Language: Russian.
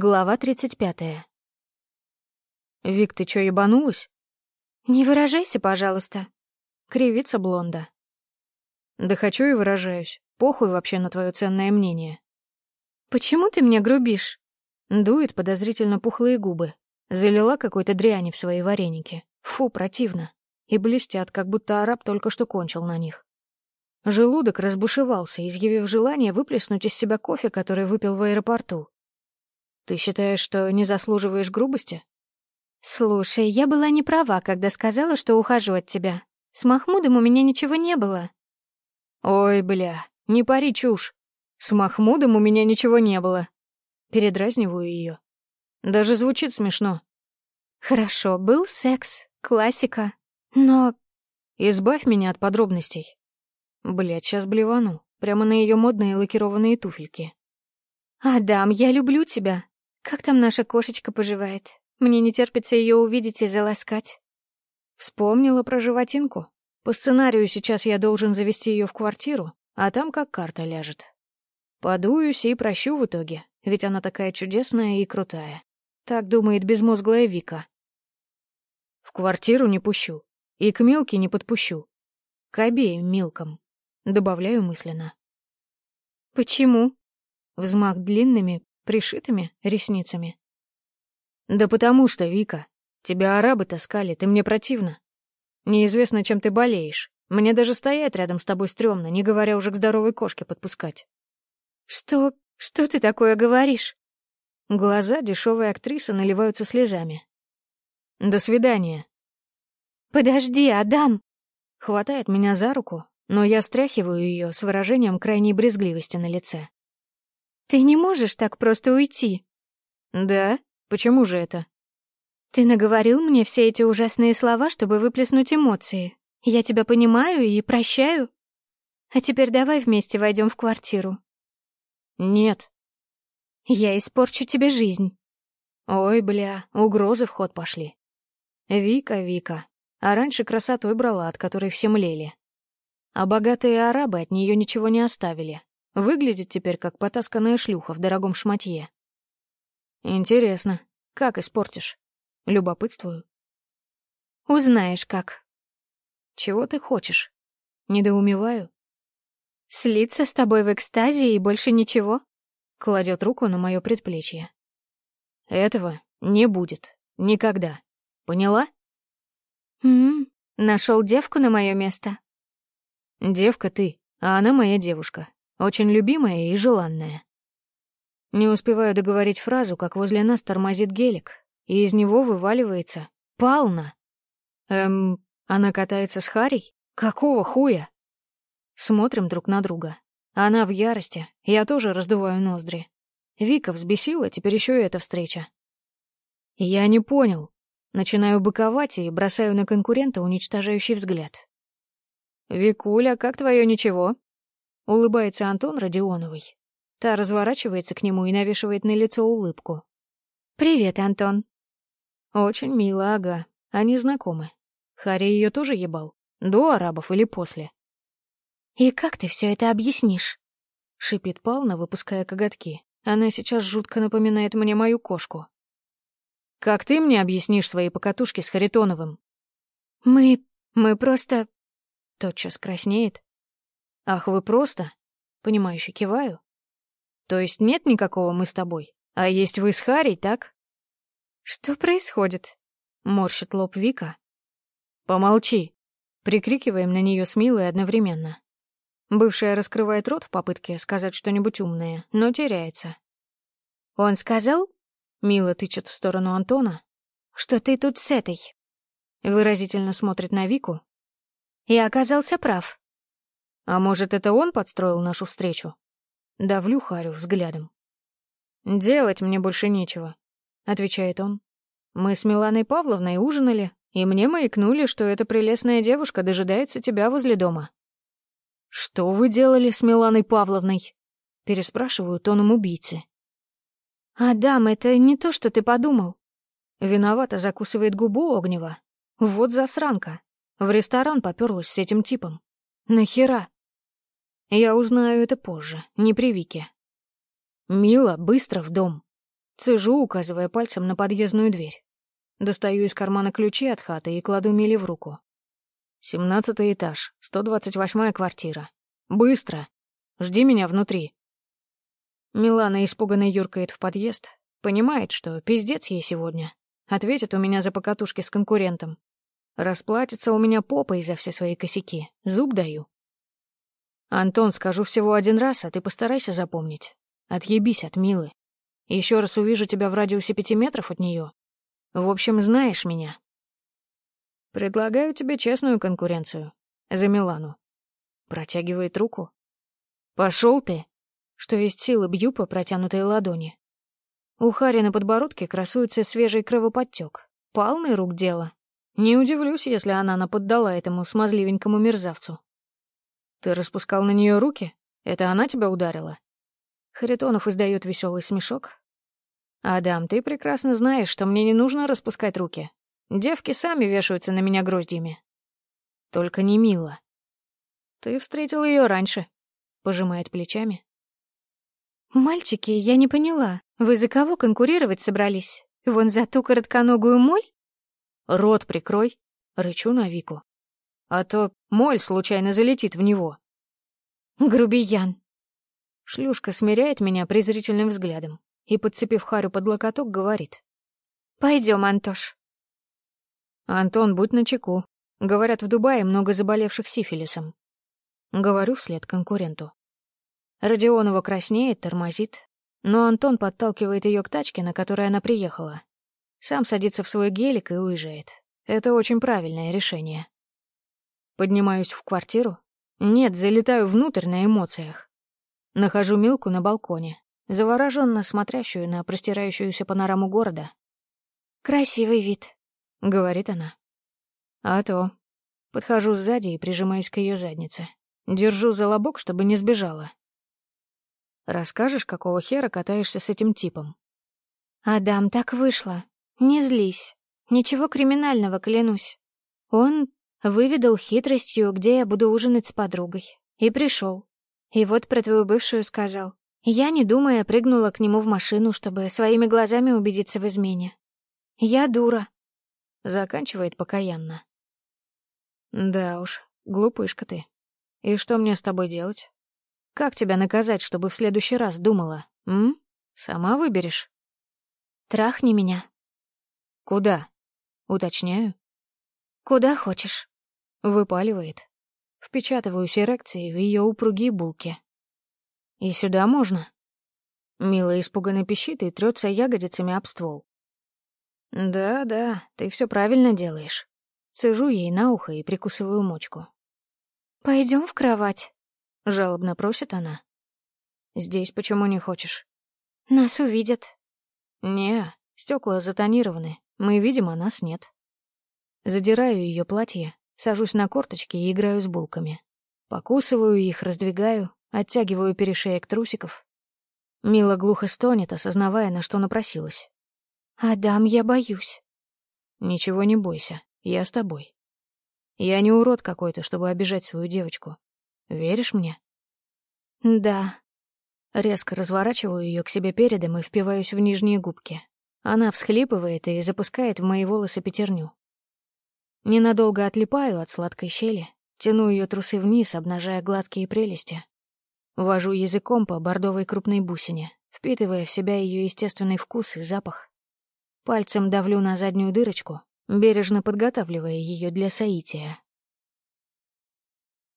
Глава 35. «Вик, ты чё, ебанулась?» «Не выражайся, пожалуйста», — кривится блонда. «Да хочу и выражаюсь. Похуй вообще на твое ценное мнение». «Почему ты мне грубишь?» Дует подозрительно пухлые губы. Залила какой-то дряни в свои вареники. Фу, противно. И блестят, как будто араб только что кончил на них. Желудок разбушевался, изъявив желание выплеснуть из себя кофе, который выпил в аэропорту. Ты считаешь, что не заслуживаешь грубости? Слушай, я была не права, когда сказала, что ухожу от тебя. С Махмудом у меня ничего не было. Ой, бля, не пари чушь. С Махмудом у меня ничего не было. Передразниваю ее. Даже звучит смешно. Хорошо, был секс, классика. Но... Избавь меня от подробностей. Блядь, сейчас блевану. Прямо на ее модные лакированные туфельки. «Адам, я люблю тебя. Как там наша кошечка поживает? Мне не терпится ее увидеть и заласкать. Вспомнила про животинку. По сценарию сейчас я должен завести ее в квартиру, а там как карта ляжет. Подуюсь и прощу в итоге, ведь она такая чудесная и крутая. Так думает безмозглая Вика. В квартиру не пущу. И к Милке не подпущу. К обеим Милкам. Добавляю мысленно. «Почему?» Взмах длинными, пришитыми ресницами. «Да потому что, Вика, тебя арабы таскали, ты мне противна. Неизвестно, чем ты болеешь. Мне даже стоять рядом с тобой стрёмно, не говоря уже к здоровой кошке подпускать». «Что... что ты такое говоришь?» Глаза дешевой актрисы наливаются слезами. «До свидания». «Подожди, Адам!» Хватает меня за руку, но я стряхиваю ее с выражением крайней брезгливости на лице. Ты не можешь так просто уйти. Да? Почему же это? Ты наговорил мне все эти ужасные слова, чтобы выплеснуть эмоции. Я тебя понимаю и прощаю. А теперь давай вместе войдем в квартиру. Нет. Я испорчу тебе жизнь. Ой, бля, угрозы в ход пошли. Вика, Вика. А раньше красотой брала, от которой все млели. А богатые арабы от нее ничего не оставили. Выглядит теперь как потасканная шлюха в дорогом шматье. Интересно, как испортишь? Любопытствую. Узнаешь как. Чего ты хочешь? Недоумеваю. Слиться с тобой в экстазе и больше ничего? Кладет руку на мое предплечье. Этого не будет. Никогда. Поняла? М-м, нашел девку на мое место. Девка ты, а она моя девушка. Очень любимая и желанная. Не успеваю договорить фразу, как возле нас тормозит гелик, и из него вываливается Пална. Эм, она катается с Харей? Какого хуя? Смотрим друг на друга. Она в ярости, я тоже раздуваю ноздри. Вика взбесила, теперь еще и эта встреча. Я не понял. Начинаю быковать и бросаю на конкурента уничтожающий взгляд. «Викуля, как твое ничего?» Улыбается Антон Родионовой. Та разворачивается к нему и навешивает на лицо улыбку. «Привет, Антон». Очень мило, ага. Они знакомы. Харри ее тоже ебал? До арабов или после? «И как ты все это объяснишь?» — шипит Пална, выпуская коготки. Она сейчас жутко напоминает мне мою кошку. «Как ты мне объяснишь свои покатушки с Харитоновым?» «Мы... мы просто...» Тотчас краснеет, «Ах, вы просто?» Понимающе киваю. «То есть нет никакого мы с тобой, а есть вы с Харей, так?» «Что происходит?» Морщит лоб Вика. «Помолчи!» Прикрикиваем на нее с Милой одновременно. Бывшая раскрывает рот в попытке сказать что-нибудь умное, но теряется. «Он сказал?» Мила тычет в сторону Антона. «Что ты тут с этой?» Выразительно смотрит на Вику. «И оказался прав. А может, это он подстроил нашу встречу? Давлю Харю взглядом. «Делать мне больше нечего», — отвечает он. «Мы с Миланой Павловной ужинали, и мне маякнули, что эта прелестная девушка дожидается тебя возле дома». «Что вы делали с Миланой Павловной?» — переспрашиваю тоном убийцы. «Адам, это не то, что ты подумал». Виновато закусывает губу Огнева. Вот засранка. В ресторан попёрлась с этим типом. Нахера? Я узнаю это позже, не при Вике. Мила, быстро в дом. Цежу, указывая пальцем на подъездную дверь. Достаю из кармана ключи от хаты и кладу Миле в руку. «Семнадцатый этаж, сто двадцать восьмая квартира. Быстро! Жди меня внутри!» Милана испуганно юркает в подъезд, понимает, что пиздец ей сегодня. Ответит у меня за покатушки с конкурентом. Расплатится у меня попой за все свои косяки. Зуб даю. Антон, скажу всего один раз, а ты постарайся запомнить. Отъебись от Милы. Еще раз увижу тебя в радиусе пяти метров от нее. В общем, знаешь меня. Предлагаю тебе честную конкуренцию. За Милану. Протягивает руку. Пошел ты. Что есть силы, бью по протянутой ладони. У Хари на подбородке красуется свежий кровоподтек. Палный рук дело. Не удивлюсь, если она наподдала этому смазливенькому мерзавцу. Ты распускал на нее руки? Это она тебя ударила? Харитонов издает веселый смешок. «Адам, ты прекрасно знаешь, что мне не нужно распускать руки. Девки сами вешаются на меня гроздьями. Только не мило. Ты встретил ее раньше», — пожимает плечами. «Мальчики, я не поняла, вы за кого конкурировать собрались? Вон за ту коротконогую моль?» «Рот прикрой», — рычу на Вику. «А то моль случайно залетит в него». «Грубиян», Шлюшка смиряет меня презрительным взглядом и, подцепив Харю под локоток, говорит. «Пойдем, Антош». «Антон, будь начеку. Говорят, в Дубае много заболевших сифилисом». Говорю вслед конкуренту. Родионова краснеет, тормозит, но Антон подталкивает ее к тачке, на которой она приехала. Сам садится в свой гелик и уезжает. Это очень правильное решение. Поднимаюсь в квартиру. Нет, залетаю внутрь на эмоциях. Нахожу Милку на балконе, завороженно смотрящую на простирающуюся панораму города. «Красивый вид», — говорит она. «А то». Подхожу сзади и прижимаюсь к ее заднице. Держу за лобок, чтобы не сбежала. «Расскажешь, какого хера катаешься с этим типом?» «Адам, так вышло. Не злись. Ничего криминального, клянусь. Он выведал хитростью, где я буду ужинать с подругой. И пришел. И вот про твою бывшую сказал. Я, не думая, прыгнула к нему в машину, чтобы своими глазами убедиться в измене. Я дура. Заканчивает покаянно. Да уж, глупышка ты. И что мне с тобой делать? Как тебя наказать, чтобы в следующий раз думала, м? Сама выберешь? Трахни меня. Куда? Уточняю. Куда хочешь. Выпаливает. Впечатываюсь эрекцией в ее упругие булки. «И сюда можно?» Мила испуганно пищит и трется ягодицами об ствол. «Да-да, ты все правильно делаешь». Цежу ей на ухо и прикусываю мочку. Пойдем в кровать», — жалобно просит она. «Здесь почему не хочешь?» «Нас увидят». «Не, стекла затонированы. Мы видим, а нас нет». Задираю ее платье, Сажусь на корточки и играю с булками. Покусываю их, раздвигаю, оттягиваю перешеек трусиков. Мила глухо стонет, осознавая, на что напросилась. «Адам, я боюсь». «Ничего не бойся, я с тобой. Я не урод какой-то, чтобы обижать свою девочку. Веришь мне?» «Да». Резко разворачиваю ее к себе передом и впиваюсь в нижние губки. Она всхлипывает и запускает в мои волосы пятерню. Ненадолго отлипаю от сладкой щели, тяну ее трусы вниз, обнажая гладкие прелести. Вожу языком по бордовой крупной бусине, впитывая в себя ее естественный вкус и запах. Пальцем давлю на заднюю дырочку, бережно подготавливая ее для соития.